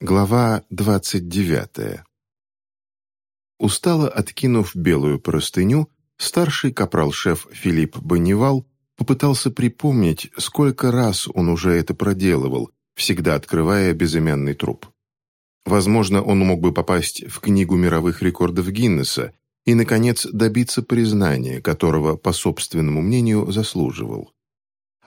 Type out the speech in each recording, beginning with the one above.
Глава двадцать девятая. Устало откинув белую простыню, старший капрал-шеф Филипп Бонневал попытался припомнить, сколько раз он уже это проделывал, всегда открывая безымянный труп. Возможно, он мог бы попасть в Книгу мировых рекордов Гиннесса и, наконец, добиться признания, которого, по собственному мнению, заслуживал.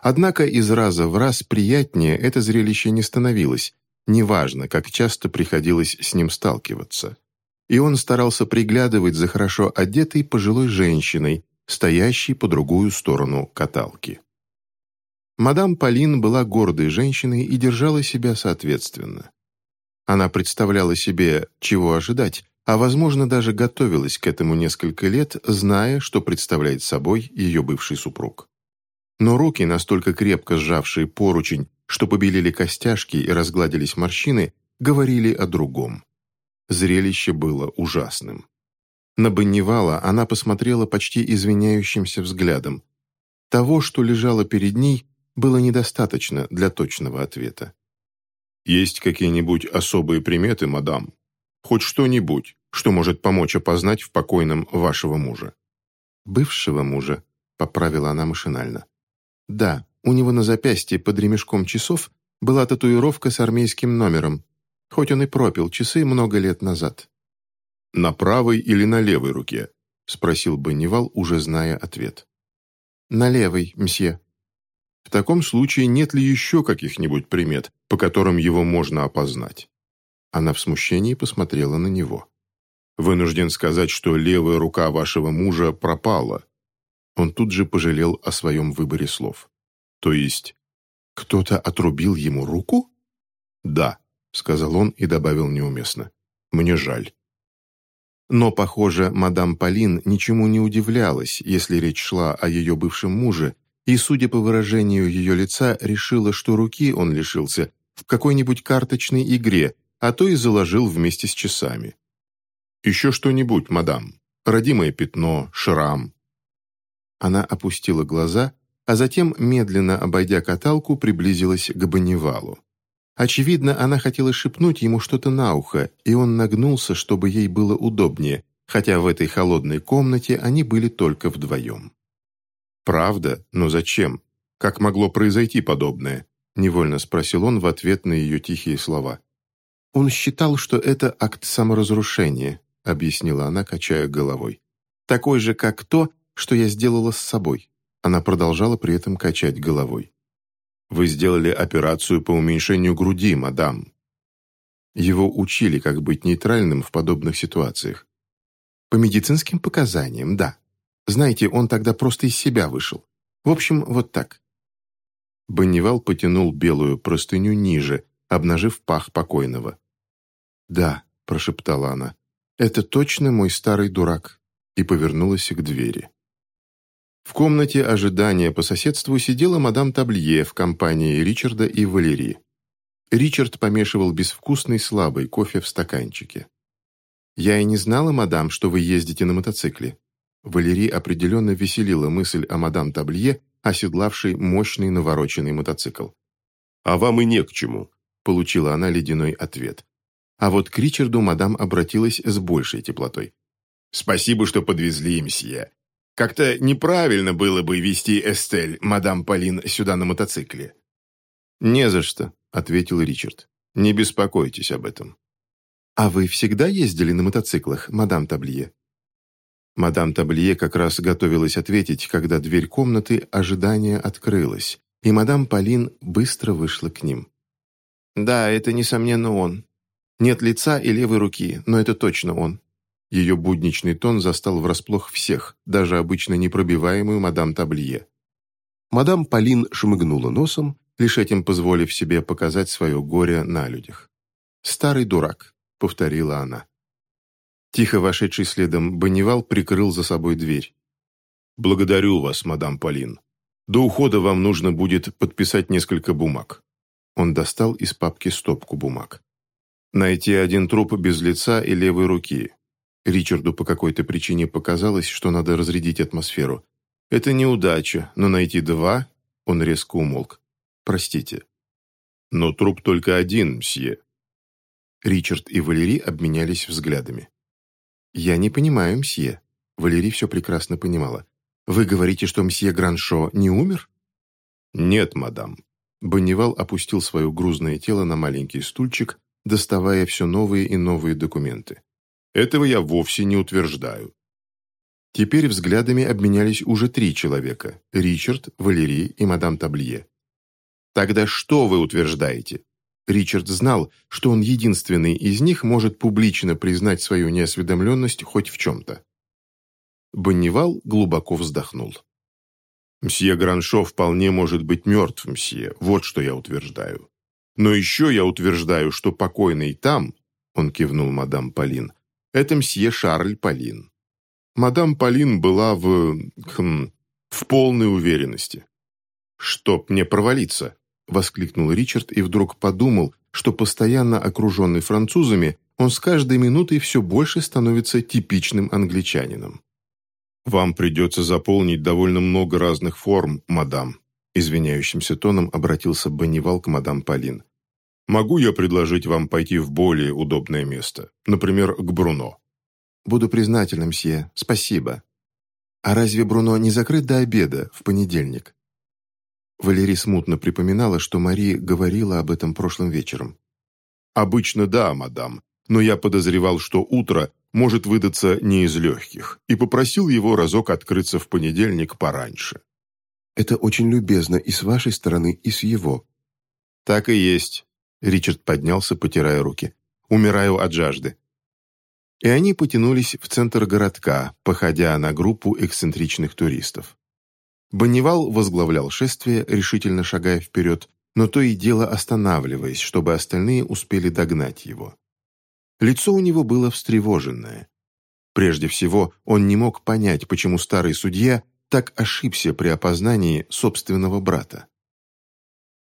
Однако из раза в раз приятнее это зрелище не становилось, неважно, как часто приходилось с ним сталкиваться. И он старался приглядывать за хорошо одетой пожилой женщиной, стоящей по другую сторону каталки. Мадам Полин была гордой женщиной и держала себя соответственно. Она представляла себе, чего ожидать, а, возможно, даже готовилась к этому несколько лет, зная, что представляет собой ее бывший супруг. Но руки, настолько крепко сжавшие поручень, что побелели костяшки и разгладились морщины, говорили о другом. Зрелище было ужасным. На Баннивала она посмотрела почти извиняющимся взглядом. Того, что лежало перед ней, было недостаточно для точного ответа. «Есть какие-нибудь особые приметы, мадам? Хоть что-нибудь, что может помочь опознать в покойном вашего мужа?» «Бывшего мужа», — поправила она машинально. «Да, у него на запястье под ремешком часов была татуировка с армейским номером, хоть он и пропил часы много лет назад. «На правой или на левой руке?» — спросил Бонневал, уже зная ответ. «На левой, мсье». «В таком случае нет ли еще каких-нибудь примет, по которым его можно опознать?» Она в смущении посмотрела на него. «Вынужден сказать, что левая рука вашего мужа пропала». Он тут же пожалел о своем выборе слов. То есть, кто-то отрубил ему руку? Да, сказал он и добавил неуместно. Мне жаль. Но, похоже, мадам Полин ничему не удивлялась, если речь шла о ее бывшем муже, и, судя по выражению ее лица, решила, что руки он лишился в какой-нибудь карточной игре, а то и заложил вместе с часами. «Еще что-нибудь, мадам. Родимое пятно, шрам». Она опустила глаза а затем, медленно обойдя каталку, приблизилась к Баннивалу. Очевидно, она хотела шепнуть ему что-то на ухо, и он нагнулся, чтобы ей было удобнее, хотя в этой холодной комнате они были только вдвоем. «Правда? Но зачем? Как могло произойти подобное?» – невольно спросил он в ответ на ее тихие слова. «Он считал, что это акт саморазрушения», – объяснила она, качая головой. «Такой же, как то, что я сделала с собой. Она продолжала при этом качать головой. «Вы сделали операцию по уменьшению груди, мадам». Его учили, как быть нейтральным в подобных ситуациях. По медицинским показаниям, да. Знаете, он тогда просто из себя вышел. В общем, вот так. Баннивал потянул белую простыню ниже, обнажив пах покойного. «Да», — прошептала она, — «это точно мой старый дурак», и повернулась к двери. В комнате ожидания по соседству сидела мадам Таблье в компании Ричарда и Валерии. Ричард помешивал безвкусный слабый кофе в стаканчике. «Я и не знала, мадам, что вы ездите на мотоцикле». Валерий определенно веселила мысль о мадам Таблье, оседлавшей мощный навороченный мотоцикл. «А вам и не к чему», — получила она ледяной ответ. А вот к Ричарду мадам обратилась с большей теплотой. «Спасибо, что подвезли, мсье. Как-то неправильно было бы вести Эстель, мадам Полин, сюда на мотоцикле». «Не за что», — ответил Ричард. «Не беспокойтесь об этом». «А вы всегда ездили на мотоциклах, мадам Таблие?» Мадам Таблие как раз готовилась ответить, когда дверь комнаты ожидания открылась, и мадам Полин быстро вышла к ним. «Да, это, несомненно, он. Нет лица и левой руки, но это точно он. Ее будничный тон застал врасплох всех, даже обычно непробиваемую мадам Таблие. Мадам Полин шмыгнула носом, лишь этим позволив себе показать свое горе на людях. «Старый дурак», — повторила она. Тихо вошедший следом Бонневал прикрыл за собой дверь. «Благодарю вас, мадам Полин. До ухода вам нужно будет подписать несколько бумаг». Он достал из папки стопку бумаг. «Найти один труп без лица и левой руки, Ричарду по какой-то причине показалось, что надо разрядить атмосферу. «Это неудача, но найти два...» Он резко умолк. «Простите». «Но труп только один, мсье». Ричард и Валерий обменялись взглядами. «Я не понимаю, мсье». Валерий все прекрасно понимала. «Вы говорите, что мсье Граншо не умер?» «Нет, мадам». Бонневал опустил свое грузное тело на маленький стульчик, доставая все новые и новые документы. «Этого я вовсе не утверждаю». Теперь взглядами обменялись уже три человека – Ричард, Валерий и мадам Таблие. «Тогда что вы утверждаете?» Ричард знал, что он единственный из них может публично признать свою неосведомленность хоть в чем-то. Бонневал глубоко вздохнул. «Мсье Граншо вполне может быть мертв, мсье, вот что я утверждаю. Но еще я утверждаю, что покойный там, — он кивнул мадам Полин, — это мсье Шарль Полин. Мадам Полин была в... Хм, в полной уверенности. «Чтоб мне провалиться!» — воскликнул Ричард и вдруг подумал, что постоянно окруженный французами, он с каждой минутой все больше становится типичным англичанином. «Вам придется заполнить довольно много разных форм, мадам», извиняющимся тоном обратился Бонневал к мадам Полин. «Могу я предложить вам пойти в более удобное место, например, к Бруно?» «Буду признательным, мсье. Спасибо. А разве Бруно не закрыт до обеда, в понедельник?» Валерий смутно припоминала, что Мари говорила об этом прошлым вечером. «Обычно да, мадам, но я подозревал, что утро может выдаться не из легких, и попросил его разок открыться в понедельник пораньше». «Это очень любезно и с вашей стороны, и с его». «Так и есть», — Ричард поднялся, потирая руки. «Умираю от жажды». И они потянулись в центр городка, походя на группу эксцентричных туристов. Бонневал возглавлял шествие, решительно шагая вперед, но то и дело останавливаясь, чтобы остальные успели догнать его. Лицо у него было встревоженное. Прежде всего, он не мог понять, почему старый судья так ошибся при опознании собственного брата.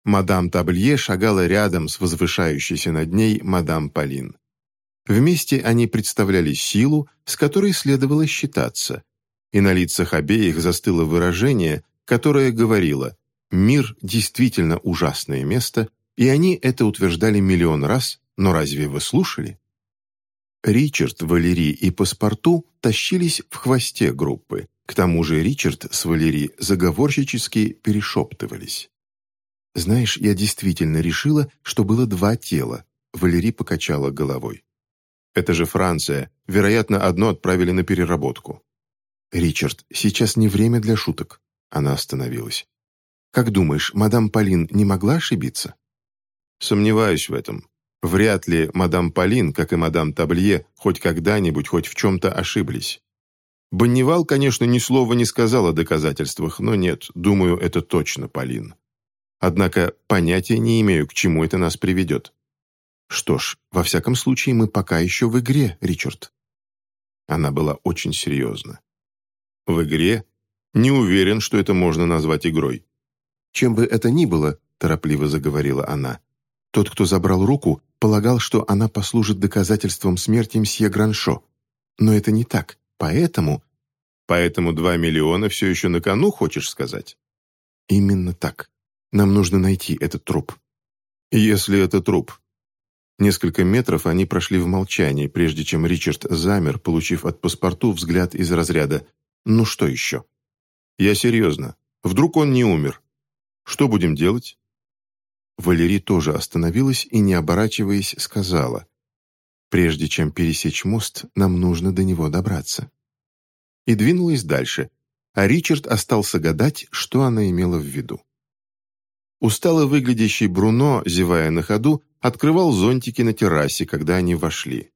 Мадам Таблье шагала рядом с возвышающейся над ней мадам Полин. Вместе они представляли силу, с которой следовало считаться, и на лицах обеих застыло выражение, которое говорило «Мир действительно ужасное место», и они это утверждали миллион раз, но разве вы слушали? Ричард, Валерий и Паспорту тащились в хвосте группы, к тому же Ричард с Валери заговорщически перешептывались. «Знаешь, я действительно решила, что было два тела», — Валери покачала головой. «Это же Франция. Вероятно, одно отправили на переработку». «Ричард, сейчас не время для шуток». Она остановилась. «Как думаешь, мадам Полин не могла ошибиться?» «Сомневаюсь в этом. Вряд ли мадам Полин, как и мадам Таблье, хоть когда-нибудь, хоть в чем-то ошиблись. Бонневал, конечно, ни слова не сказал о доказательствах, но нет, думаю, это точно Полин. Однако понятия не имею, к чему это нас приведет. Что ж, во всяком случае, мы пока еще в игре, Ричард. Она была очень серьезна. В игре? Не уверен, что это можно назвать игрой. Чем бы это ни было, торопливо заговорила она, тот, кто забрал руку, полагал, что она послужит доказательством смерти мсье Граншо. Но это не так, поэтому... Поэтому два миллиона все еще на кону, хочешь сказать? Именно так. Нам нужно найти этот труп. Если это труп. Несколько метров они прошли в молчании, прежде чем Ричард замер, получив от паспорту взгляд из разряда «Ну что еще?» «Я серьезно. Вдруг он не умер? Что будем делать?» Валерий тоже остановилась и, не оборачиваясь, сказала, «Прежде чем пересечь мост, нам нужно до него добраться». И двинулась дальше, а Ричард остался гадать, что она имела в виду. Устало выглядящий Бруно, зевая на ходу, открывал зонтики на террасе, когда они вошли.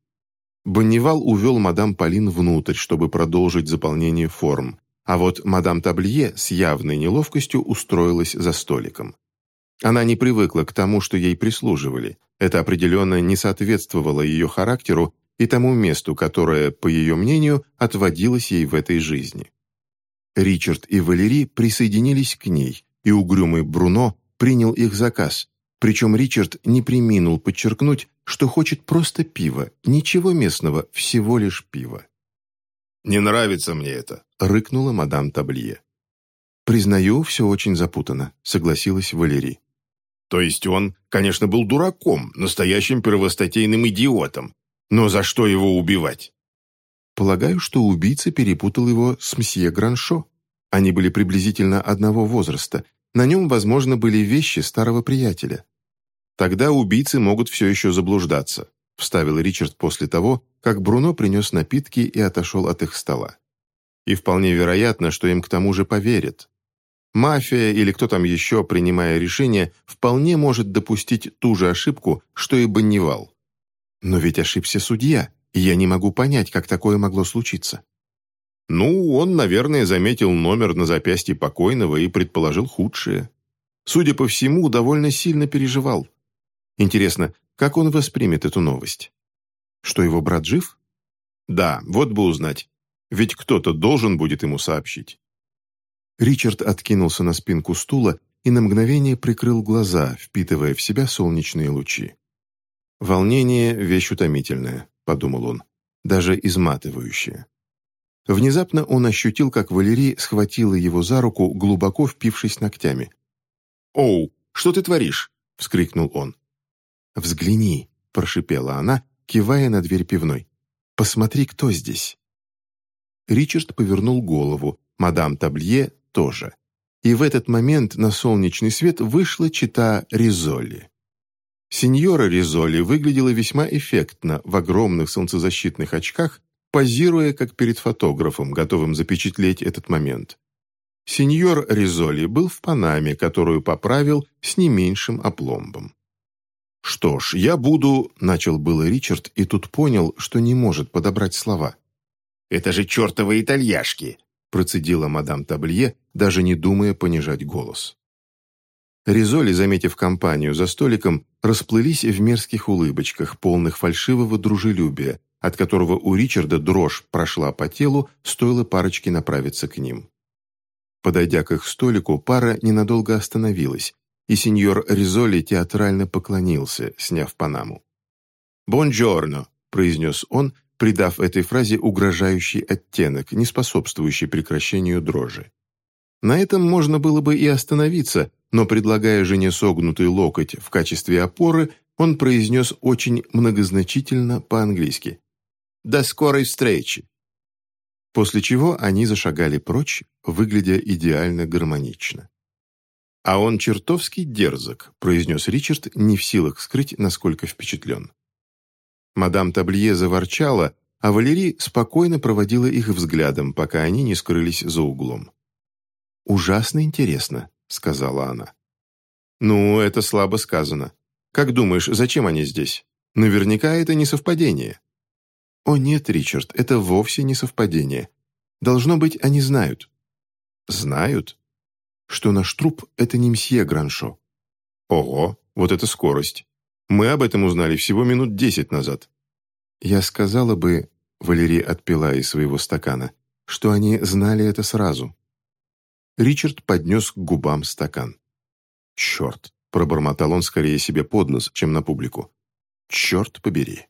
Бонневал увел мадам Полин внутрь, чтобы продолжить заполнение форм, а вот мадам Таблие с явной неловкостью устроилась за столиком. Она не привыкла к тому, что ей прислуживали. Это определенно не соответствовало ее характеру и тому месту, которое, по ее мнению, отводилось ей в этой жизни. Ричард и Валери присоединились к ней, и угрюмый Бруно принял их заказ, причем Ричард не приминул подчеркнуть, что хочет просто пива, ничего местного, всего лишь пива. «Не нравится мне это», — рыкнула мадам Таблие. «Признаю, все очень запутано», — согласилась Валерий. То есть он, конечно, был дураком, настоящим первостатейным идиотом. Но за что его убивать? Полагаю, что убийца перепутал его с мсье Граншо. Они были приблизительно одного возраста. На нем, возможно, были вещи старого приятеля. Тогда убийцы могут все еще заблуждаться, вставил Ричард после того, как Бруно принес напитки и отошел от их стола. И вполне вероятно, что им к тому же поверят. Мафия или кто там еще, принимая решение, вполне может допустить ту же ошибку, что и Баннивал. Но ведь ошибся судья, и я не могу понять, как такое могло случиться. Ну, он, наверное, заметил номер на запястье покойного и предположил худшее. Судя по всему, довольно сильно переживал. Интересно, как он воспримет эту новость? Что его брат жив? Да, вот бы узнать. Ведь кто-то должен будет ему сообщить. Ричард откинулся на спинку стула и на мгновение прикрыл глаза, впитывая в себя солнечные лучи. «Волнение — вещь утомительная», — подумал он, — «даже изматывающая». Внезапно он ощутил, как Валерий схватила его за руку, глубоко впившись ногтями. «Оу, что ты творишь?» — вскрикнул он. «Взгляни», — прошипела она, кивая на дверь пивной. «Посмотри, кто здесь». Ричард повернул голову, мадам Таблье тоже. И в этот момент на солнечный свет вышла чита Ризоли. Сеньора Ризоли выглядела весьма эффектно в огромных солнцезащитных очках, позируя как перед фотографом, готовым запечатлеть этот момент. Сеньор Ризоли был в Панаме, которую поправил с не меньшим опломбом. «Что ж, я буду...» — начал было Ричард, и тут понял, что не может подобрать слова. «Это же чертовы итальяшки!» процедила мадам Таблье, даже не думая понижать голос. Ризоли, заметив компанию за столиком, расплылись в мерзких улыбочках, полных фальшивого дружелюбия, от которого у Ричарда дрожь прошла по телу, стоило парочке направиться к ним. Подойдя к их столику, пара ненадолго остановилась, и сеньор Ризоли театрально поклонился, сняв панаму. «Бонджорно», — произнес он, придав этой фразе угрожающий оттенок, не способствующий прекращению дрожи. На этом можно было бы и остановиться, но, предлагая жене согнутый локоть в качестве опоры, он произнес очень многозначительно по-английски «До скорой встречи!» После чего они зашагали прочь, выглядя идеально гармонично. «А он чертовски дерзок», — произнес Ричард, не в силах скрыть, насколько впечатлен. Мадам Таблие заворчала, а Валерий спокойно проводила их взглядом, пока они не скрылись за углом. «Ужасно интересно», — сказала она. «Ну, это слабо сказано. Как думаешь, зачем они здесь? Наверняка это не совпадение». «О нет, Ричард, это вовсе не совпадение. Должно быть, они знают». «Знают?» «Что наш труп — это не мсье Граншо». «Ого, вот это скорость. Мы об этом узнали всего минут десять назад». «Я сказала бы...» — Валерий отпила из своего стакана, что они знали это сразу. Ричард поднес к губам стакан. «Черт!» — пробормотал он скорее себе под нос, чем на публику. «Черт побери!»